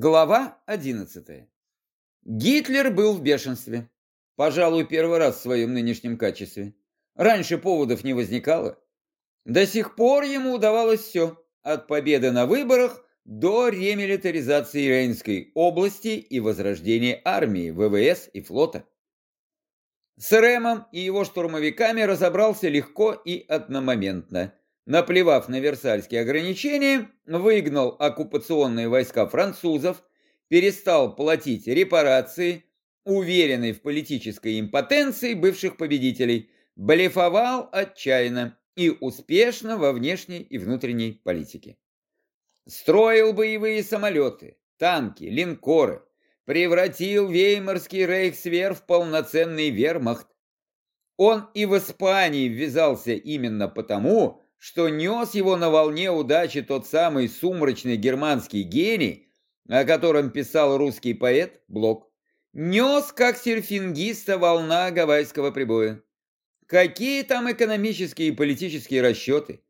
Глава 11. Гитлер был в бешенстве. Пожалуй, первый раз в своем нынешнем качестве. Раньше поводов не возникало. До сих пор ему удавалось все, от победы на выборах до ремилитаризации Рейнской области и возрождения армии, ВВС и флота. С Рэмом и его штурмовиками разобрался легко и одномоментно – наплевав на Версальские ограничения, выгнал оккупационные войска французов, перестал платить репарации, уверенный в политической импотенции бывших победителей, блефовал отчаянно и успешно во внешней и внутренней политике. Строил боевые самолеты, танки, линкоры, превратил Веймарский рейхсвер в полноценный вермахт. Он и в Испании ввязался именно потому, что нес его на волне удачи тот самый сумрачный германский гений, о котором писал русский поэт Блок. Нес, как серфингиста, волна гавайского прибоя. Какие там экономические и политические расчеты?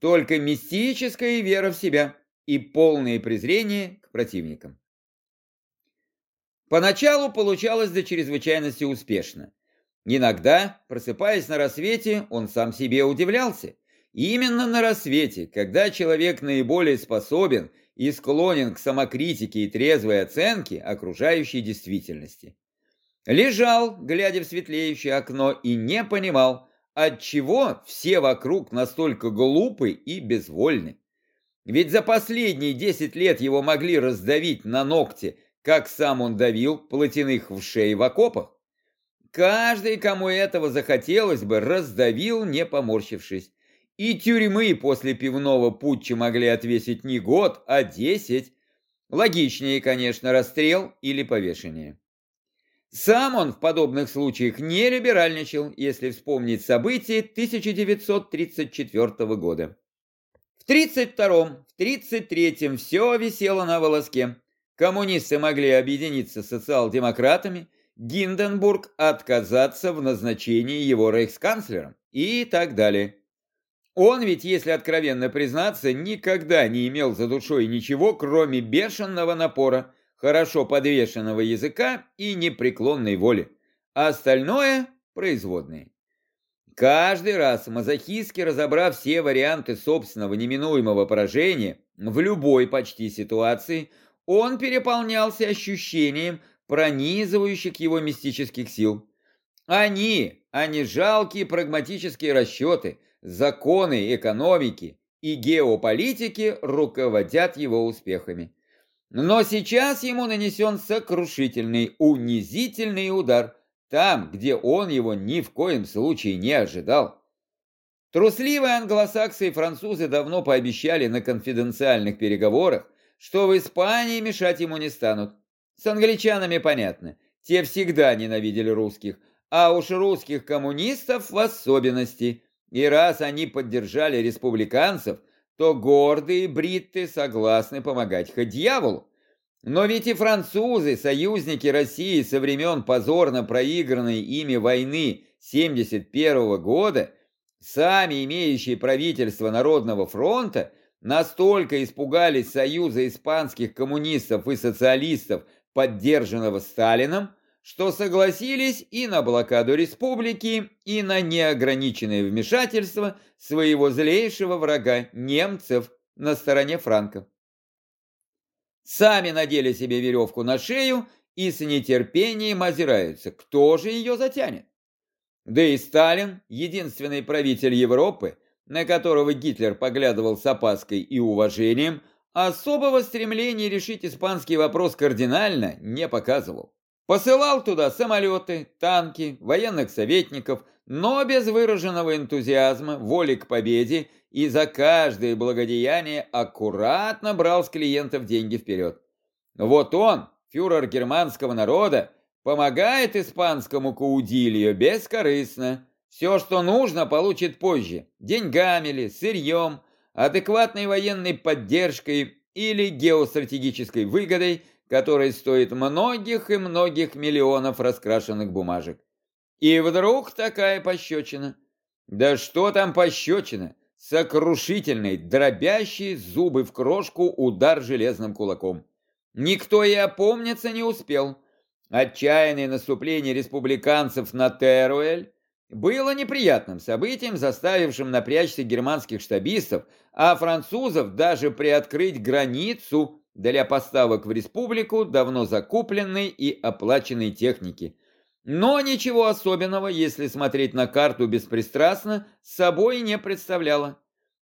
Только мистическая вера в себя и полное презрение к противникам. Поначалу получалось до чрезвычайности успешно. Иногда, просыпаясь на рассвете, он сам себе удивлялся. Именно на рассвете, когда человек наиболее способен и склонен к самокритике и трезвой оценке окружающей действительности. Лежал, глядя в светлеющее окно, и не понимал, отчего все вокруг настолько глупы и безвольны. Ведь за последние десять лет его могли раздавить на ногти, как сам он давил плотяных в шее в окопах. Каждый, кому этого захотелось бы, раздавил, не поморщившись. И тюрьмы после пивного путча могли отвесить не год, а десять. Логичнее, конечно, расстрел или повешение. Сам он в подобных случаях не либеральничал, если вспомнить события 1934 года. В 1932-м, в 1933-м все висело на волоске. Коммунисты могли объединиться с социал-демократами, Гинденбург отказаться в назначении его рейхсканцлером и так далее. Он ведь, если откровенно признаться, никогда не имел за душой ничего, кроме бешеного напора, хорошо подвешенного языка и непреклонной воли. А остальное – производные. Каждый раз, мазохистски разобрав все варианты собственного неминуемого поражения, в любой почти ситуации, он переполнялся ощущением пронизывающих его мистических сил. Они, а не жалкие прагматические расчеты – законы экономики и геополитики руководят его успехами. Но сейчас ему нанесен сокрушительный, унизительный удар, там, где он его ни в коем случае не ожидал. Трусливые англосаксы и французы давно пообещали на конфиденциальных переговорах, что в Испании мешать ему не станут. С англичанами понятно, те всегда ненавидели русских, а уж русских коммунистов в особенности – и раз они поддержали республиканцев, то гордые бритты согласны помогать хоть дьяволу. Но ведь и французы, союзники России со времен позорно проигранной ими войны 71 года, сами имеющие правительство Народного фронта, настолько испугались союза испанских коммунистов и социалистов, поддержанного Сталином, что согласились и на блокаду республики, и на неограниченное вмешательство своего злейшего врага немцев на стороне франков. Сами надели себе веревку на шею и с нетерпением озираются, кто же ее затянет. Да и Сталин, единственный правитель Европы, на которого Гитлер поглядывал с опаской и уважением, особого стремления решить испанский вопрос кардинально не показывал. Посылал туда самолеты, танки, военных советников, но без выраженного энтузиазма, воли к победе и за каждое благодеяние аккуратно брал с клиентов деньги вперед. Вот он, фюрер германского народа, помогает испанскому каудилью бескорыстно. Все, что нужно, получит позже, деньгами ли, сырьем, адекватной военной поддержкой или геостратегической выгодой – который стоит многих и многих миллионов раскрашенных бумажек. И вдруг такая пощечина. Да что там пощечина? Сокрушительный, дробящий зубы в крошку удар железным кулаком. Никто и опомниться не успел. Отчаянное наступление республиканцев на Теруэль было неприятным событием, заставившим напрячься германских штабистов, а французов даже приоткрыть границу для поставок в республику давно закупленной и оплаченной техники. Но ничего особенного, если смотреть на карту беспристрастно, собой не представляло.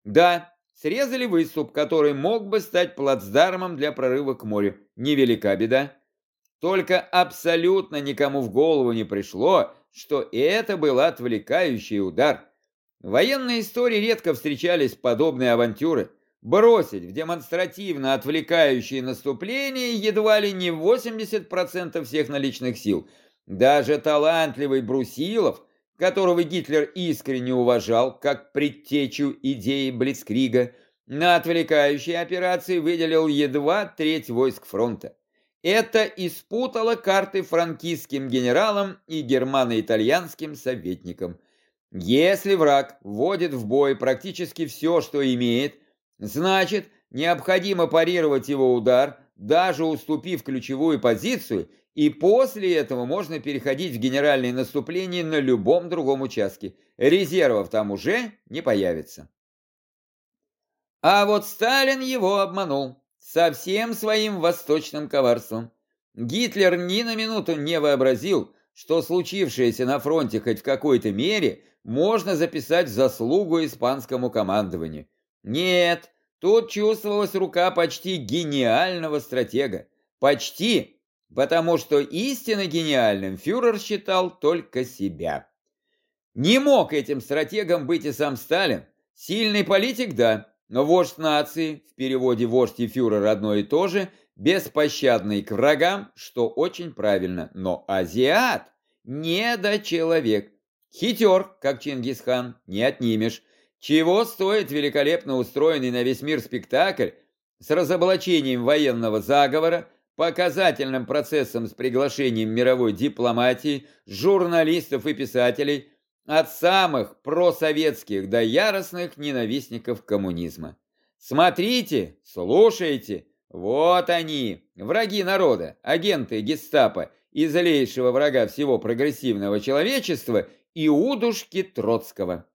Да, срезали выступ, который мог бы стать плацдармом для прорыва к морю. Невелика беда. Только абсолютно никому в голову не пришло, что это был отвлекающий удар. В военной истории редко встречались подобные авантюры. Бросить в демонстративно отвлекающие наступления едва ли не 80% всех наличных сил. Даже талантливый Брусилов, которого Гитлер искренне уважал как предтечу идеи Блицкрига, на отвлекающие операции выделил едва треть войск фронта. Это испутало карты франкистским генералам и германо-итальянским советникам. Если враг вводит в бой практически все, что имеет, значит, необходимо парировать его удар, даже уступив ключевую позицию, и после этого можно переходить в генеральное наступление на любом другом участке. Резервов там уже не появится. А вот Сталин его обманул со всем своим восточным коварством. Гитлер ни на минуту не вообразил, что случившееся на фронте хоть в какой-то мере можно записать в заслугу испанскому командованию. Нет, тут чувствовалась рука почти гениального стратега. Почти, потому что истинно гениальным фюрер считал только себя. Не мог этим стратегом быть и сам Сталин. Сильный политик, да, но вождь нации, в переводе вождь и фюрер одно и то же, беспощадный к врагам, что очень правильно, но азиат не до человек. Хитер, как Чингисхан, не отнимешь. Чего стоит великолепно устроенный на весь мир спектакль с разоблачением военного заговора, показательным процессом с приглашением мировой дипломатии, журналистов и писателей, от самых просоветских до яростных ненавистников коммунизма. Смотрите, слушайте, вот они, враги народа, агенты гестапо и злейшего врага всего прогрессивного человечества Иудушки Троцкого.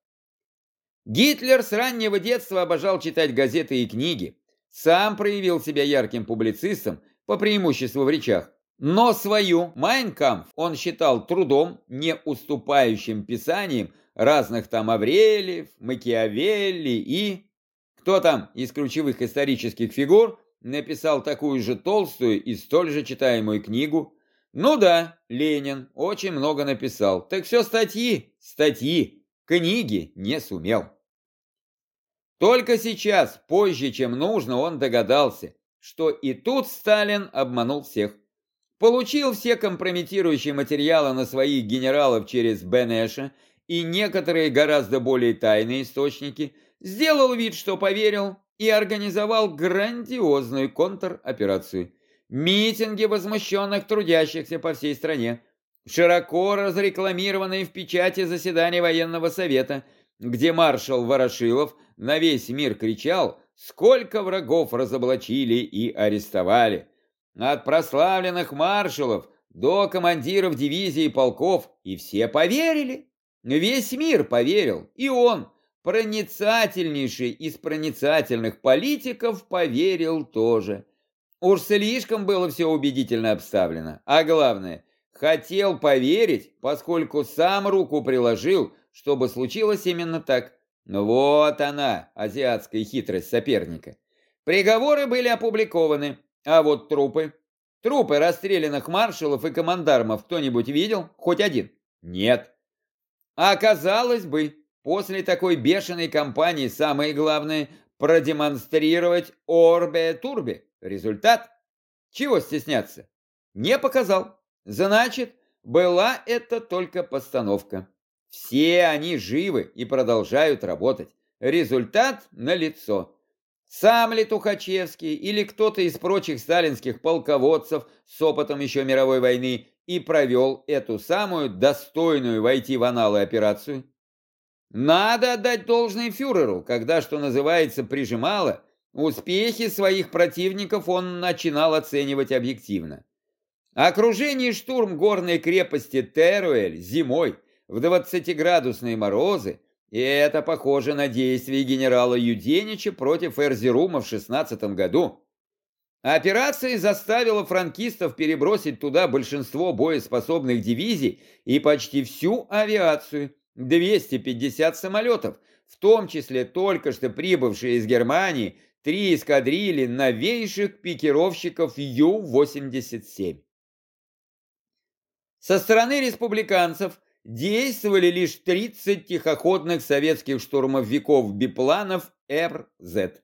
Гитлер с раннего детства обожал читать газеты и книги, сам проявил себя ярким публицистом, по преимуществу в речах, но свою «Майнкамф» он считал трудом, не уступающим писанием разных там Аврелиев, Макиавелли и... Кто там из ключевых исторических фигур написал такую же толстую и столь же читаемую книгу? Ну да, Ленин очень много написал. Так все статьи, статьи, книги не сумел. Только сейчас, позже, чем нужно, он догадался, что и тут Сталин обманул всех. Получил все компрометирующие материалы на своих генералов через Бенеша и некоторые гораздо более тайные источники, сделал вид, что поверил, и организовал грандиозную контроперацию. Митинги возмущенных трудящихся по всей стране, широко разрекламированные в печати заседания военного совета, где маршал Ворошилов на весь мир кричал, сколько врагов разоблачили и арестовали. От прославленных маршалов до командиров дивизий и полков, и все поверили. Весь мир поверил, и он, проницательнейший из проницательных политиков, поверил тоже. Уж слишком было все убедительно обставлено. А главное, хотел поверить, поскольку сам руку приложил, чтобы случилось именно так. Вот она, азиатская хитрость соперника. Приговоры были опубликованы, а вот трупы? Трупы расстрелянных маршалов и командармов кто-нибудь видел? Хоть один? Нет. А казалось бы, после такой бешеной кампании самое главное – продемонстрировать орбе-турбе. Результат? Чего стесняться? Не показал. Значит, была это только постановка. Все они живы и продолжают работать. Результат налицо. Сам ли Тухачевский или кто-то из прочих сталинских полководцев с опытом еще мировой войны и провел эту самую достойную войти в аналы операцию? Надо отдать должное фюреру, когда, что называется, прижимало, Успехи своих противников он начинал оценивать объективно. Окружение штурм горной крепости Теруэль зимой в 20-градусные морозы, и это похоже на действия генерала Юденича против Эрзерума в 16 году. Операция заставила франкистов перебросить туда большинство боеспособных дивизий и почти всю авиацию, 250 самолетов, в том числе только что прибывшие из Германии три эскадрильи новейших пикировщиков Ю-87. Со стороны республиканцев действовали лишь 30 тихоходных советских штурмовиков-бипланов РЗ.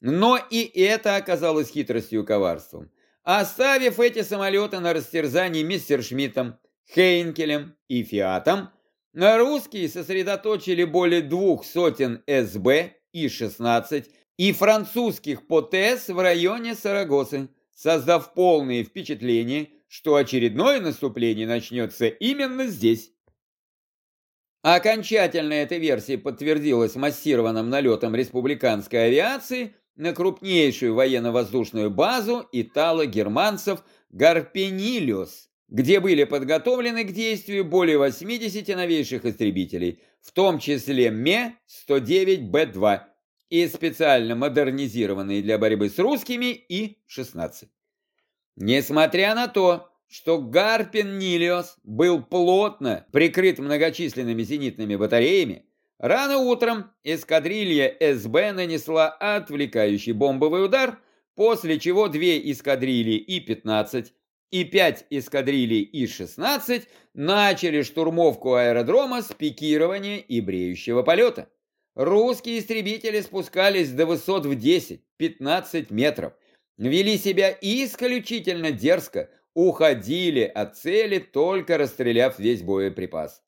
Но и это оказалось хитростью и коварством. Оставив эти самолеты на растерзании мистер Шмидтом, Хейнкелем и Фиатом, русские сосредоточили более двух сотен СБ И-16 и французских ПОТЕС в районе Сарагосы, создав полное впечатление, что очередное наступление начнется именно здесь. Окончательно эта версия подтвердилась массированным налетом республиканской авиации на крупнейшую военно-воздушную базу итало-германцев Гарпенилиус, где были подготовлены к действию более 80 новейших истребителей, в том числе Ме-109Б-2 и специально модернизированные для борьбы с русскими И-16. Несмотря на то, что Гарпин Нилиос был плотно прикрыт многочисленными зенитными батареями, рано утром эскадрилья СБ нанесла отвлекающий бомбовый удар, после чего две эскадрильи И-15 и пять эскадрилий И-16 начали штурмовку аэродрома с пикирования и бреющего полета. Русские истребители спускались до высот в 10-15 метров – вели себя исключительно дерзко, уходили от цели, только расстреляв весь боеприпас.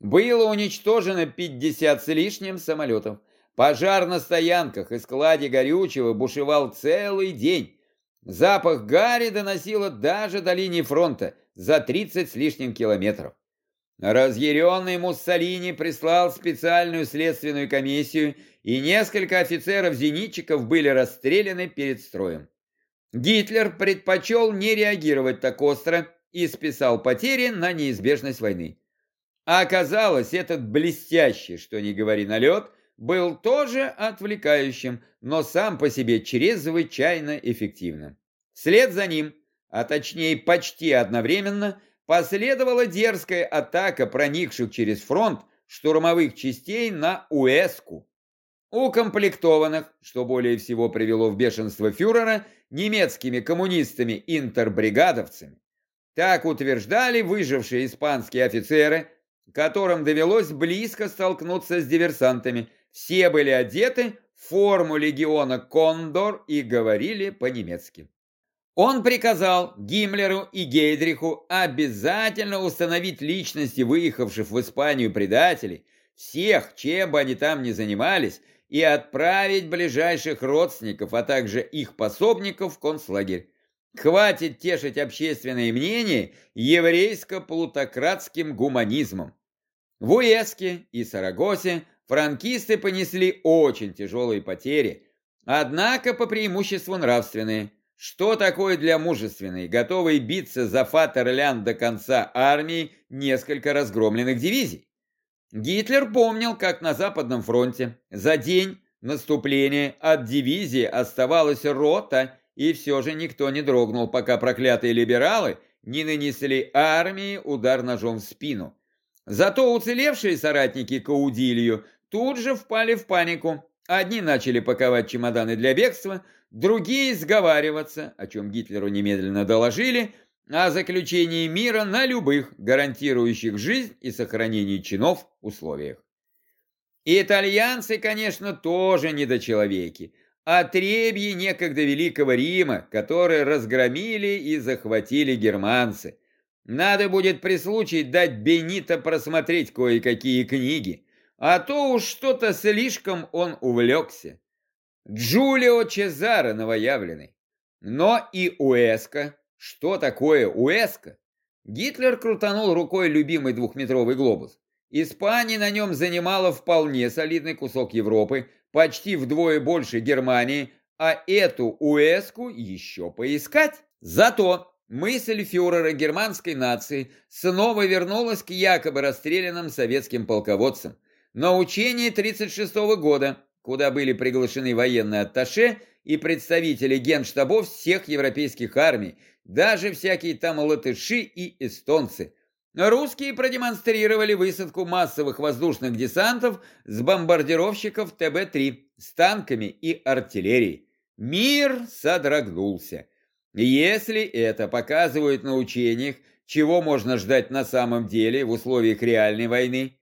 Было уничтожено 50 с лишним самолетов. Пожар на стоянках и складе горючего бушевал целый день. Запах гари доносило даже до линии фронта за 30 с лишним километров. Разъяренный Муссолини прислал специальную следственную комиссию, и несколько офицеров-зенитчиков были расстреляны перед строем. Гитлер предпочел не реагировать так остро и списал потери на неизбежность войны. А оказалось, этот блестящий, что ни говори, налет, был тоже отвлекающим, но сам по себе чрезвычайно эффективным. Вслед за ним, а точнее почти одновременно, последовала дерзкая атака проникших через фронт штурмовых частей на Уэску. Укомплектованных, что более всего привело в бешенство фюрера, немецкими коммунистами-интербригадовцами. Так утверждали выжившие испанские офицеры, которым довелось близко столкнуться с диверсантами. Все были одеты в форму легиона «Кондор» и говорили по-немецки. Он приказал Гиммлеру и Гейдриху обязательно установить личности выехавших в Испанию предателей, всех, чем бы они там ни занимались, и отправить ближайших родственников, а также их пособников в концлагерь. Хватит тешить общественное мнение еврейско-плутократским гуманизмом. В Уэске и Сарагосе франкисты понесли очень тяжелые потери, однако по преимуществу нравственные. Что такое для мужественной, готовой биться за Фатерлянд до конца армии несколько разгромленных дивизий? Гитлер помнил, как на Западном фронте за день наступления от дивизии оставалась рота, и все же никто не дрогнул, пока проклятые либералы не нанесли армии удар ножом в спину. Зато уцелевшие соратники Каудилью тут же впали в панику. Одни начали паковать чемоданы для бегства, другие сговариваться, о чем Гитлеру немедленно доложили – о заключении мира на любых, гарантирующих жизнь и сохранение чинов условиях. итальянцы, конечно, тоже недочеловеки. Отребьи некогда Великого Рима, которые разгромили и захватили германцы. Надо будет при случае дать Бенито просмотреть кое-какие книги, а то уж что-то слишком он увлекся. Джулио Чезаро новоявленный. Но и Уэска что такое Уэска? Гитлер крутанул рукой любимый двухметровый глобус. Испания на нем занимала вполне солидный кусок Европы, почти вдвое больше Германии, а эту уэску еще поискать. Зато мысль фюрера германской нации снова вернулась к якобы расстрелянным советским полководцам. На учение 1936 года, куда были приглашены военные атташе и представители генштабов всех европейских армий, даже всякие там латыши и эстонцы – Русские продемонстрировали высадку массовых воздушных десантов с бомбардировщиков ТБ-3 с танками и артиллерией. Мир содрогнулся. Если это показывают на учениях, чего можно ждать на самом деле в условиях реальной войны,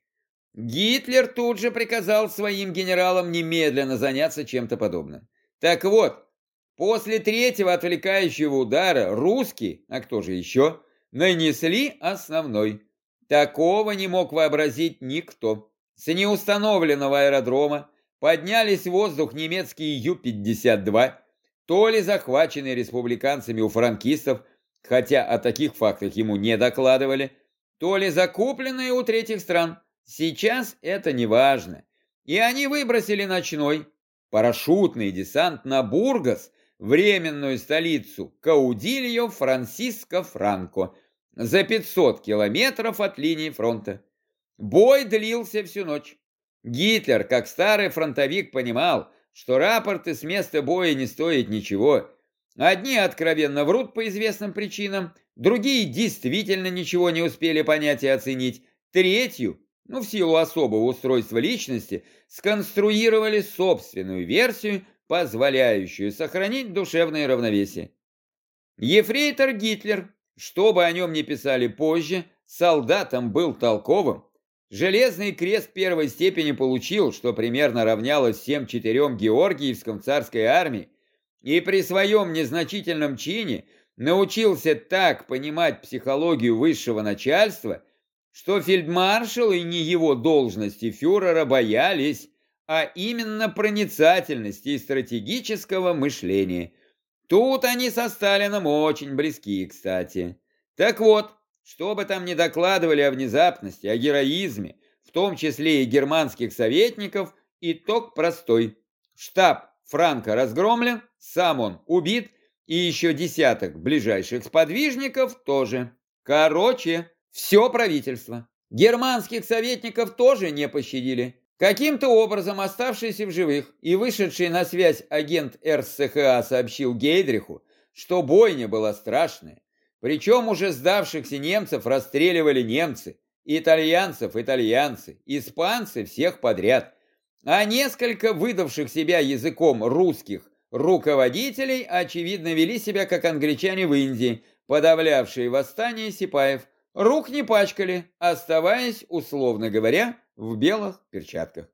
Гитлер тут же приказал своим генералам немедленно заняться чем-то подобным. Так вот, после третьего отвлекающего удара русские, а кто же еще, нанесли основной. Такого не мог вообразить никто. С неустановленного аэродрома поднялись в воздух немецкие Ю-52, то ли захваченные республиканцами у франкистов, хотя о таких фактах ему не докладывали, то ли закупленные у третьих стран. Сейчас это не важно. И они выбросили ночной парашютный десант на Бургас, временную столицу Каудильо Франсиско Франко, за 500 километров от линии фронта. Бой длился всю ночь. Гитлер, как старый фронтовик, понимал, что рапорты с места боя не стоят ничего. Одни откровенно врут по известным причинам, другие действительно ничего не успели понять и оценить, третью, ну в силу особого устройства личности, сконструировали собственную версию, позволяющую сохранить душевное равновесие. Ефрейтор Гитлер, что бы о нем ни писали позже, солдатом был толковым. Железный крест первой степени получил, что примерно равнялось всем четырем Георгиевском царской армии, и при своем незначительном чине научился так понимать психологию высшего начальства, что фельдмаршал и не его должности фюрера боялись, а именно проницательности и стратегического мышления. Тут они со Сталином очень близки, кстати. Так вот, что бы там ни докладывали о внезапности, о героизме, в том числе и германских советников, итог простой. Штаб Франка разгромлен, сам он убит, и еще десяток ближайших сподвижников тоже. Короче, все правительство. Германских советников тоже не пощадили. Каким-то образом оставшийся в живых и вышедший на связь агент РСХА сообщил Гейдриху, что бойня была страшная. Причем уже сдавшихся немцев расстреливали немцы, итальянцев итальянцы, испанцы всех подряд. А несколько выдавших себя языком русских руководителей, очевидно, вели себя как англичане в Индии, подавлявшие восстание сипаев, рук не пачкали, оставаясь, условно говоря, в белых перчатках.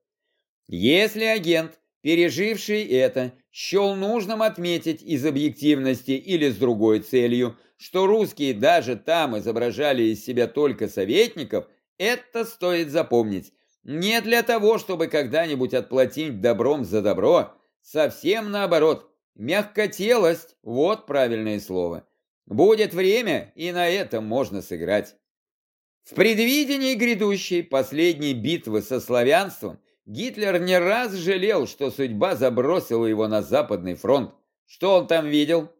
Если агент, переживший это, счел нужным отметить из объективности или с другой целью, что русские даже там изображали из себя только советников, это стоит запомнить. Не для того, чтобы когда-нибудь отплатить добром за добро, совсем наоборот. Мягкотелость – вот правильное слово. Будет время, и на этом можно сыграть. В предвидении грядущей последней битвы со славянством Гитлер не раз жалел, что судьба забросила его на Западный фронт. Что он там видел?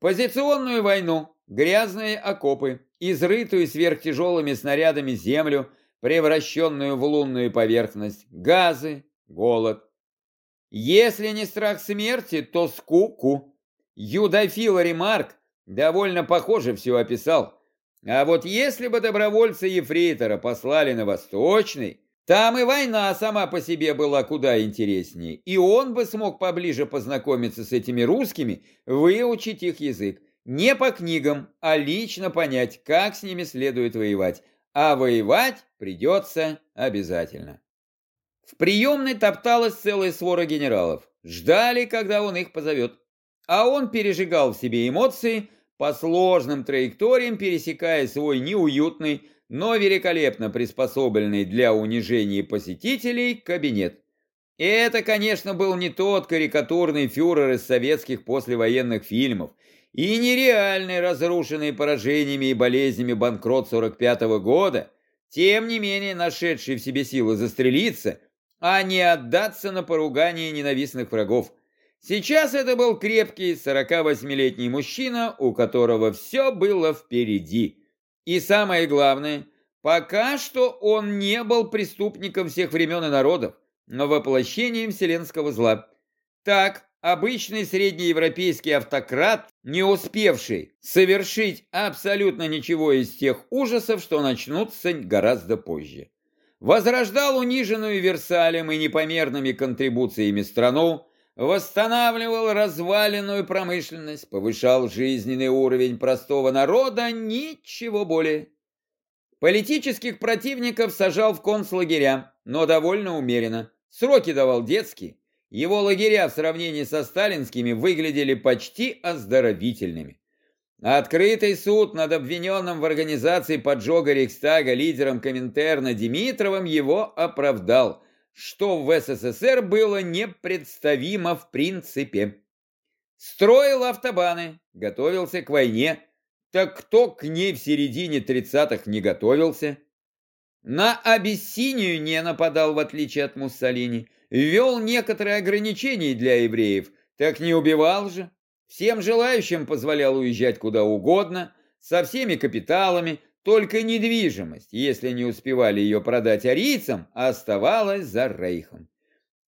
Позиционную войну, грязные окопы, изрытую сверхтяжелыми снарядами землю, превращенную в лунную поверхность, газы, голод. Если не страх смерти, то скуку. Юдофил Ремарк довольно похоже все описал. А вот если бы добровольцы Ефрейтора послали на Восточный, там и война сама по себе была куда интереснее, и он бы смог поближе познакомиться с этими русскими, выучить их язык. Не по книгам, а лично понять, как с ними следует воевать. А воевать придется обязательно. В приемной топталась целая свора генералов. Ждали, когда он их позовет. А он пережигал в себе эмоции, по сложным траекториям пересекая свой неуютный, но великолепно приспособленный для унижения посетителей кабинет. И это, конечно, был не тот карикатурный фюрер из советских послевоенных фильмов, и нереальный, разрушенный поражениями и болезнями банкрот 45 -го года, тем не менее нашедший в себе силы застрелиться, а не отдаться на поругание ненавистных врагов. Сейчас это был крепкий 48-летний мужчина, у которого все было впереди. И самое главное, пока что он не был преступником всех времен и народов, но воплощением вселенского зла. Так, обычный среднеевропейский автократ, не успевший совершить абсолютно ничего из тех ужасов, что начнутся гораздо позже. Возрождал униженную Версалем и непомерными контрибуциями страну, восстанавливал разваленную промышленность, повышал жизненный уровень простого народа, ничего более. Политических противников сажал в концлагеря, но довольно умеренно. Сроки давал детские. Его лагеря в сравнении со сталинскими выглядели почти оздоровительными. Открытый суд над обвиненным в организации поджога Рейхстага лидером Коминтерна Димитровым его оправдал, что в СССР было непредставимо в принципе. Строил автобаны, готовился к войне, так кто к ней в середине 30-х не готовился? На Абиссинию не нападал, в отличие от Муссолини, ввел некоторые ограничения для евреев, так не убивал же. Всем желающим позволял уезжать куда угодно, со всеми капиталами, только недвижимость, если не успевали ее продать арийцам, оставалась за рейхом.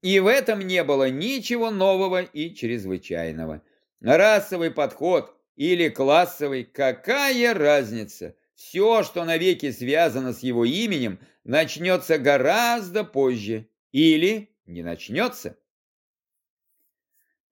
И в этом не было ничего нового и чрезвычайного. Расовый подход или классовый, какая разница? Все, что навеки связано с его именем, начнется гораздо позже. Или не начнется.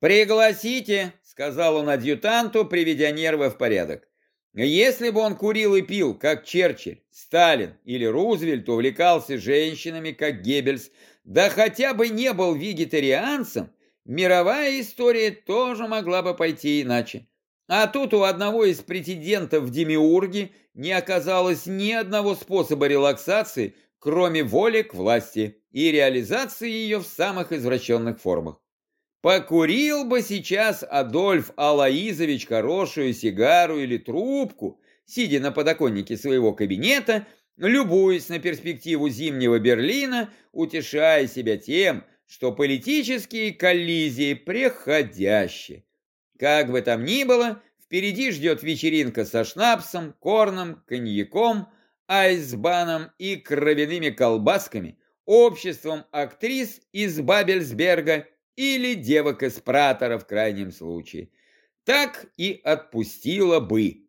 «Пригласите», — сказал он адъютанту, приведя нервы в порядок. Если бы он курил и пил, как Черчилль, Сталин или Рузвельт, увлекался женщинами, как Геббельс, да хотя бы не был вегетарианцем, мировая история тоже могла бы пойти иначе. А тут у одного из претендентов в Демиурге не оказалось ни одного способа релаксации, кроме воли к власти и реализации ее в самых извращенных формах. Покурил бы сейчас Адольф Алаизович хорошую сигару или трубку, сидя на подоконнике своего кабинета, любуясь на перспективу зимнего Берлина, утешая себя тем, что политические коллизии преходящие. Как бы там ни было, впереди ждет вечеринка со шнапсом, корном, коньяком, айсбаном и кровяными колбасками, обществом актрис из Бабельсберга или девок из пратора в крайнем случае. Так и отпустила бы.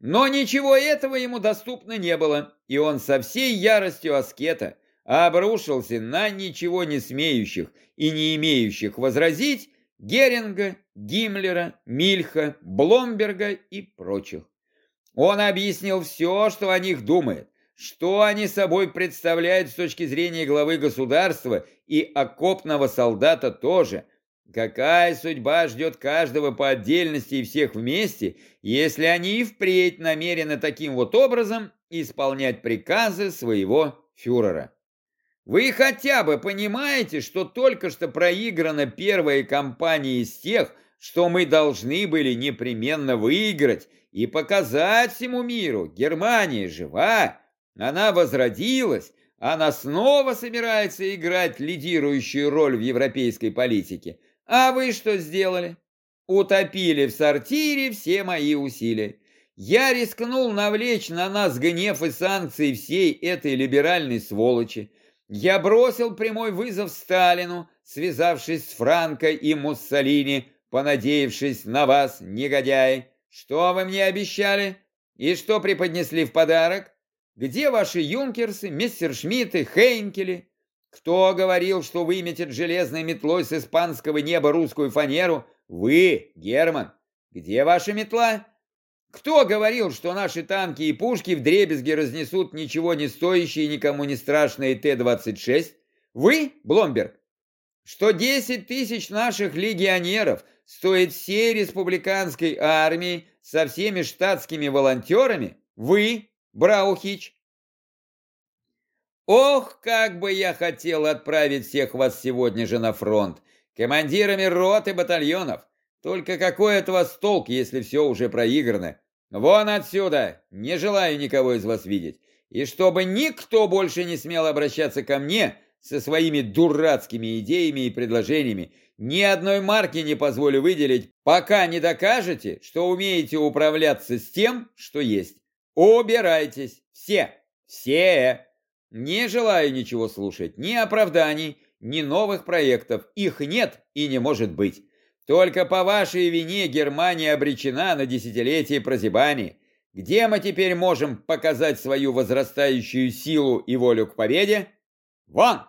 Но ничего этого ему доступно не было, и он со всей яростью аскета обрушился на ничего не смеющих и не имеющих возразить Геринга, Гиммлера, Мильха, Бломберга и прочих. Он объяснил все, что о них думает, что они собой представляют с точки зрения главы государства и окопного солдата тоже? Какая судьба ждет каждого по отдельности и всех вместе, если они и впредь намерены таким вот образом исполнять приказы своего фюрера? Вы хотя бы понимаете, что только что проиграна первая кампания из тех, что мы должны были непременно выиграть и показать всему миру, Германия жива, она возродилась, она снова собирается играть лидирующую роль в европейской политике. А вы что сделали? Утопили в сортире все мои усилия. Я рискнул навлечь на нас гнев и санкции всей этой либеральной сволочи. Я бросил прямой вызов Сталину, связавшись с Франко и Муссолини, понадеявшись на вас, негодяи. Что вы мне обещали? И что преподнесли в подарок? Где ваши юнкерсы, мессершмитты, Хейнкели? Кто говорил, что выметит железной метлой с испанского неба русскую фанеру? Вы, Герман. Где ваша метла? Кто говорил, что наши танки и пушки в дребезге разнесут ничего не стоящие и никому не страшные Т-26? Вы, Бломберг? Что 10 тысяч наших легионеров стоит всей республиканской армии со всеми штатскими волонтерами? Вы, Браухич. Ох, как бы я хотел отправить всех вас сегодня же на фронт, командирами рот и батальонов. Только какой от вас толк, если все уже проиграно? Вон отсюда, не желаю никого из вас видеть. И чтобы никто больше не смел обращаться ко мне, со своими дурацкими идеями и предложениями. Ни одной марки не позволю выделить, пока не докажете, что умеете управляться с тем, что есть. Убирайтесь. Все. Все. Не желаю ничего слушать. Ни оправданий, ни новых проектов. Их нет и не может быть. Только по вашей вине Германия обречена на десятилетие прозябания. Где мы теперь можем показать свою возрастающую силу и волю к победе? Вон!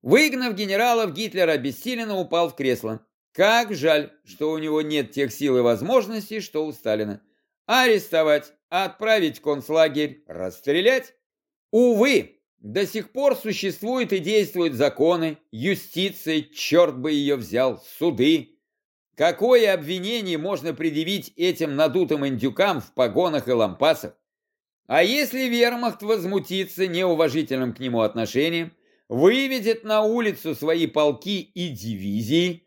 Выгнав генералов, Гитлер обессиленно упал в кресло. Как жаль, что у него нет тех сил и возможностей, что у Сталина. Арестовать, отправить в концлагерь, расстрелять? Увы, до сих пор существуют и действуют законы, юстиция, черт бы ее взял, суды. Какое обвинение можно предъявить этим надутым индюкам в погонах и лампасах? А если вермахт возмутится неуважительным к нему отношением, выведет на улицу свои полки и дивизии.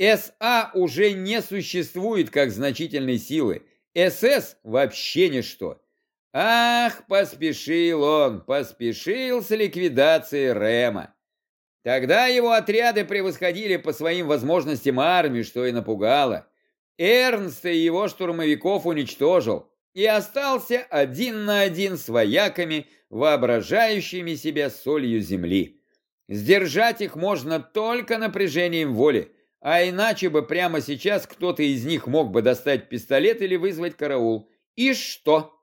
СА уже не существует как значительной силы. СС вообще ничто. Ах, поспешил он, поспешил с ликвидацией Рема. Тогда его отряды превосходили по своим возможностям армию, что и напугало. Эрнст и его штурмовиков уничтожил и остался один на один с вояками, воображающими себя солью земли. Сдержать их можно только напряжением воли, а иначе бы прямо сейчас кто-то из них мог бы достать пистолет или вызвать караул. И что?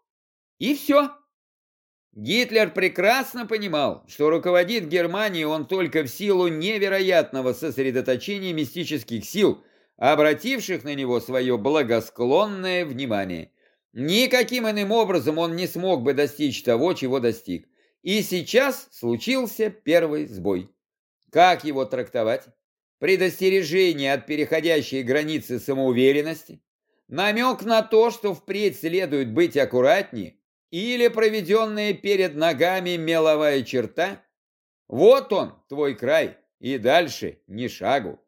И все. Гитлер прекрасно понимал, что руководит Германией он только в силу невероятного сосредоточения мистических сил, обративших на него свое благосклонное внимание – Никаким иным образом он не смог бы достичь того, чего достиг. И сейчас случился первый сбой. Как его трактовать? Предостережение от переходящей границы самоуверенности? Намек на то, что впредь следует быть аккуратнее? Или проведенная перед ногами меловая черта? Вот он, твой край, и дальше ни шагу.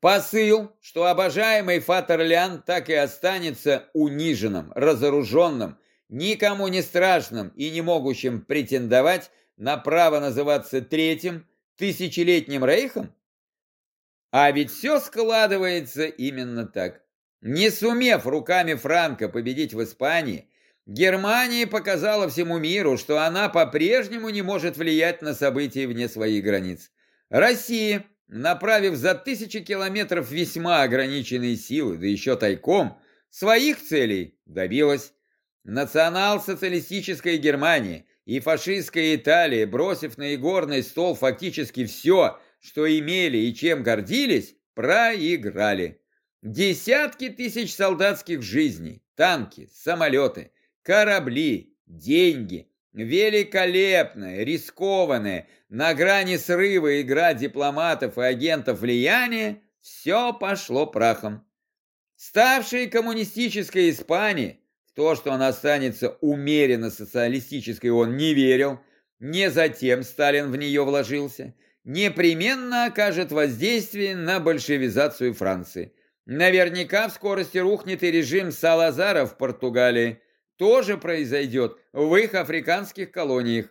Посыл, что обожаемый Фатерлян так и останется униженным, разоруженным, никому не страшным и не могущим претендовать на право называться третьим тысячелетним рейхом? А ведь все складывается именно так. Не сумев руками Франка победить в Испании, Германия показала всему миру, что она по-прежнему не может влиять на события вне своих границ. Россия направив за тысячи километров весьма ограниченные силы, да еще тайком, своих целей добилась. Национал-социалистическая Германия и фашистская Италия, бросив на игорный стол фактически все, что имели и чем гордились, проиграли. Десятки тысяч солдатских жизней, танки, самолеты, корабли, деньги – Великолепная, рискованная, на грани срыва игра дипломатов и агентов влияния, все пошло прахом. Ставшая коммунистическая Испания, то, что она останется умеренно социалистической, он не верил, не затем Сталин в нее вложился, непременно окажет воздействие на большевизацию Франции. Наверняка в скорости рухнет и режим Салазара в Португалии, тоже произойдет в их африканских колониях.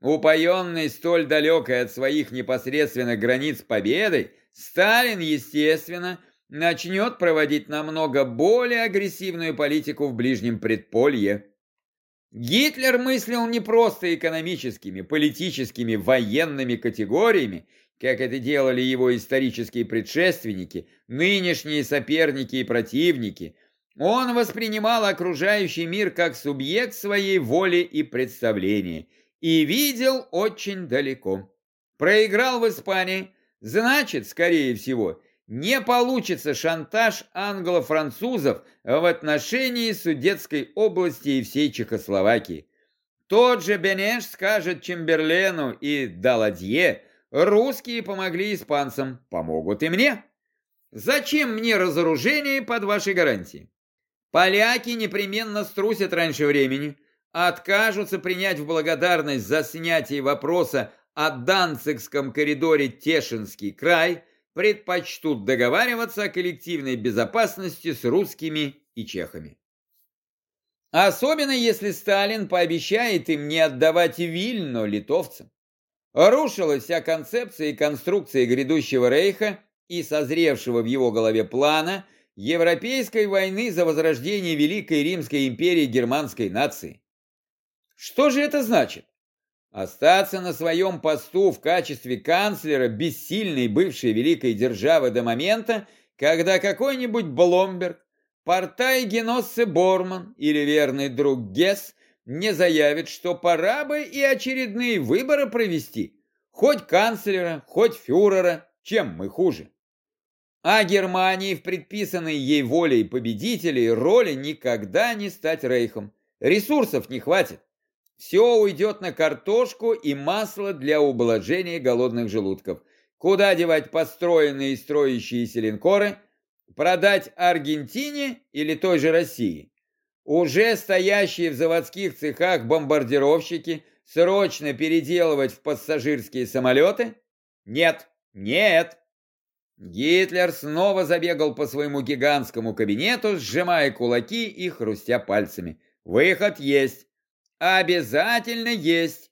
Упоенный столь далекой от своих непосредственных границ победой, Сталин, естественно, начнет проводить намного более агрессивную политику в ближнем предполье. Гитлер мыслил не просто экономическими, политическими, военными категориями, как это делали его исторические предшественники, нынешние соперники и противники, он воспринимал окружающий мир как субъект своей воли и представления и видел очень далеко. Проиграл в Испании, значит, скорее всего, не получится шантаж англо-французов в отношении Судетской области и всей Чехословакии. Тот же Бенеш скажет Чемберлену и Даладье, русские помогли испанцам, помогут и мне. Зачем мне разоружение под вашей гарантией? Поляки непременно струсят раньше времени, откажутся принять в благодарность за снятие вопроса о Данцигском коридоре Тешинский край, предпочтут договариваться о коллективной безопасности с русскими и чехами. Особенно если Сталин пообещает им не отдавать Вильно литовцам. Рушилась вся концепция и конструкция грядущего рейха и созревшего в его голове плана европейской войны за возрождение Великой Римской империи германской нации. Что же это значит? Остаться на своем посту в качестве канцлера бессильной бывшей великой державы до момента, когда какой-нибудь Бломберг, портай Геноссе Борман или верный друг Гесс не заявит, что пора бы и очередные выборы провести, хоть канцлера, хоть фюрера, чем мы хуже. А Германии в предписанной ей волей победителей роли никогда не стать рейхом. Ресурсов не хватит. Все уйдет на картошку и масло для ублажения голодных желудков. Куда девать построенные и строящиеся линкоры? Продать Аргентине или той же России? Уже стоящие в заводских цехах бомбардировщики срочно переделывать в пассажирские самолеты? Нет, нет. Гитлер снова забегал по своему гигантскому кабинету, сжимая кулаки и хрустя пальцами. Выход есть. Обязательно есть.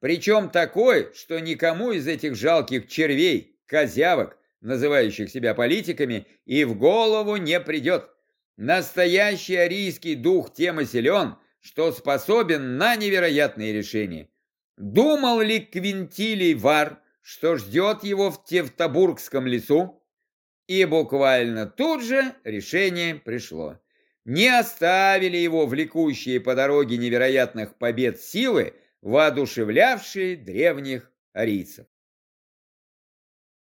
Причем такой, что никому из этих жалких червей, козявок, называющих себя политиками, и в голову не придет. Настоящий арийский дух тем и силен, что способен на невероятные решения. Думал ли Квинтилий Вар, что ждет его в Тевтобургском лесу? И буквально тут же решение пришло. Не оставили его влекущие по дороге невероятных побед силы, воодушевлявшие древних арийцев.